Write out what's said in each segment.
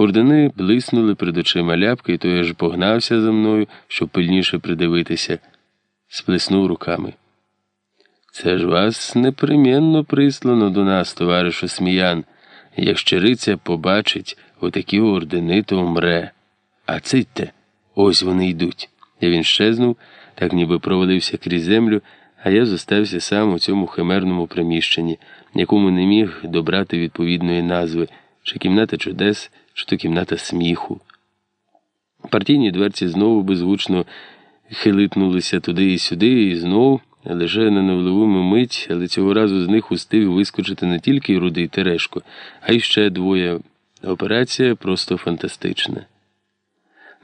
Ордени блиснули перед очима ляпки, і той аж погнався за мною, щоб пильніше придивитися, сплеснув руками. Це ж вас непременно прислано до нас, товаришу Сміян. Як щириця побачить отакі ордени, то вмре. А цитьте, ось вони йдуть. І він щезнув, так ніби провалився крізь землю, а я зостався сам у цьому химерному приміщенні, якому не міг добрати відповідної назви, чи кімната чудес, чи то кімната сміху. Партійні дверці знову беззвучно хилитнулися туди і сюди, і знову, лише на невловиму мить, але цього разу з них устиг вискочити не тільки рудий Терешко, а й ще двоє. Операція просто фантастична.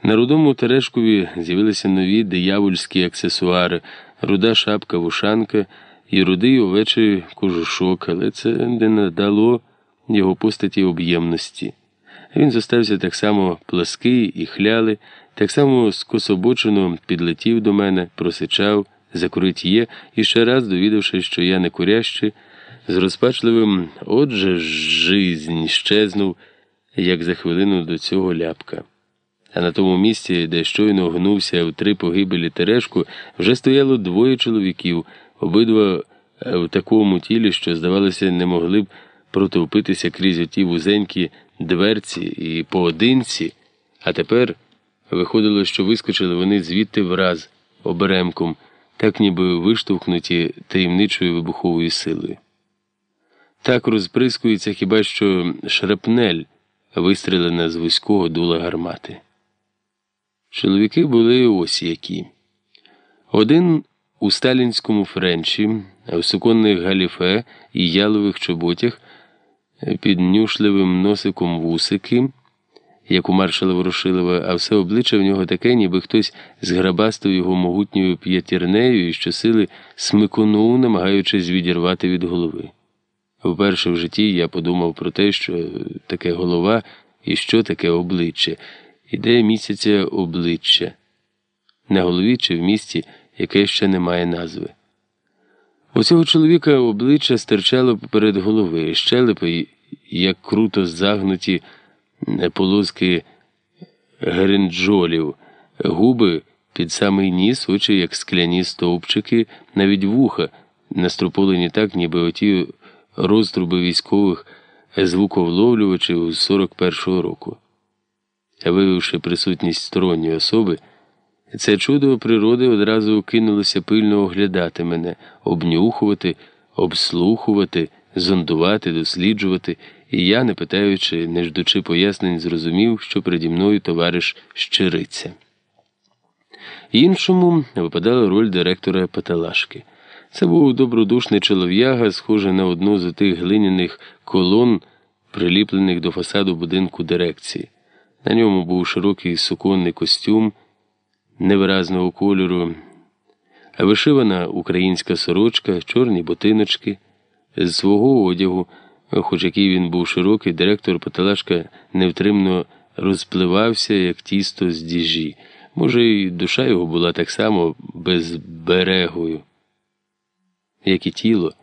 На рудому Терешкові з'явилися нові диявольські аксесуари, руда шапка вушанка і рудий овечий кожушок, але це не надало його постаті об'ємності. Він зостався так само плаский і хлялий, так само скособочено підлетів до мене, просичав, закурить є, і ще раз, довідавшись, що я не курящий, з розпачливим отже жизнь щезнув, як за хвилину до цього ляпка. А на тому місці, де щойно гнувся в три погибелі Терешку, вже стояло двоє чоловіків, обидва в такому тілі, що, здавалося, не могли б протовпитися крізь оті вузенькі дверці і поодинці, а тепер виходило, що вискочили вони звідти враз оберемком, так ніби виштовхнуті таємничою вибуховою силою. Так розприскується хіба що шрапнель, вистрілена з вузького дула гармати. Чоловіки були ось які. Один у сталінському френчі, в суконних галіфе і ялових чоботях, під нюшливим носиком вусики, як у маршала Ворошилова, а все обличчя в нього таке, ніби хтось зграбастив його могутньою п'ятірнею і щосили смиконув, намагаючись відірвати від голови. Вперше в житті я подумав про те, що таке голова і що таке обличчя, ідея місяця обличчя на голові чи в місті, яке ще не має назви. У цього чоловіка обличчя стирчало поперед голови, щелепи, як круто загнуті полоски геренджолів, губи під самий ніс, очі, як скляні стовпчики, навіть вуха, наструполені так, ніби оті розтруби військових звуковловлювачів з 41-го року. Виявивши присутність сторонньої особи, це чудо природи одразу кинулося пильно оглядати мене, обнюхувати, обслухувати, зондувати, досліджувати, і я, не питаючи, не ждучи пояснень, зрозумів, що переді мною товариш щириця. Іншому випадала роль директора Паталашки. Це був добродушний чолов'яга, схожий на одну з тих глиняних колон, приліплених до фасаду будинку дирекції. На ньому був широкий суконний костюм невиразного кольору, вишивана українська сорочка, чорні ботиночки. З свого одягу, хоч який він був широкий, директор Паталашка невтримно розпливався, як тісто з діжі. Може, і душа його була так само безберегою, як і тіло,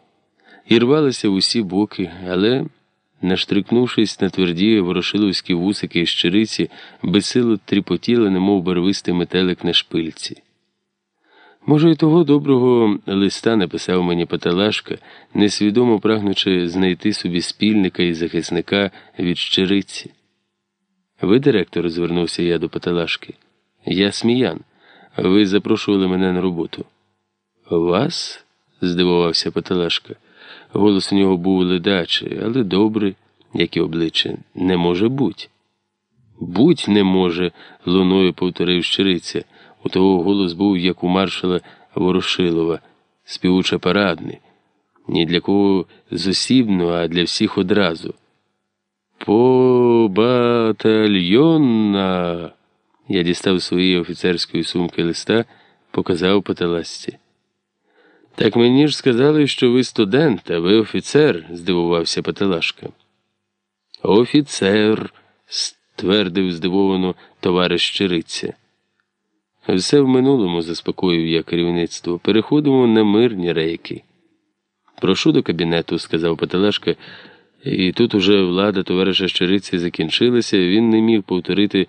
і рвалися в усі боки, але. Наштрикнувшись на тверді ворошиловські вусики і щириці, безсило тріпотіли, немов барвистий метелик на шпильці. Може, і того доброго листа написав мені Паталашка, несвідомо прагнучи знайти собі спільника і захисника від щириці. Ви, директор, звернувся я до Паталашки. Я сміян. Ви запрошували мене на роботу. Вас? здивувався Паталашка. Голос у нього був ледачий, але добрий, як і обличчя. Не може бути. Будь не може, луною повторив щириця. У того голос був, як у маршала Ворошилова, співуча парадний. Ні для кого зосібно, а для всіх одразу. По батальйонна. Я дістав своєї офіцерської сумки листа, показав по таласці. Так мені ж сказали, що ви студент, а ви офіцер, здивувався Пателашка. Офіцер, ствердив здивовано товариш Щириця. Все в минулому, заспокоїв я керівництво. Переходимо на мирні рейки. Прошу до кабінету, сказав Пателашка, І тут уже влада товариша Щириці закінчилася, він не міг повторити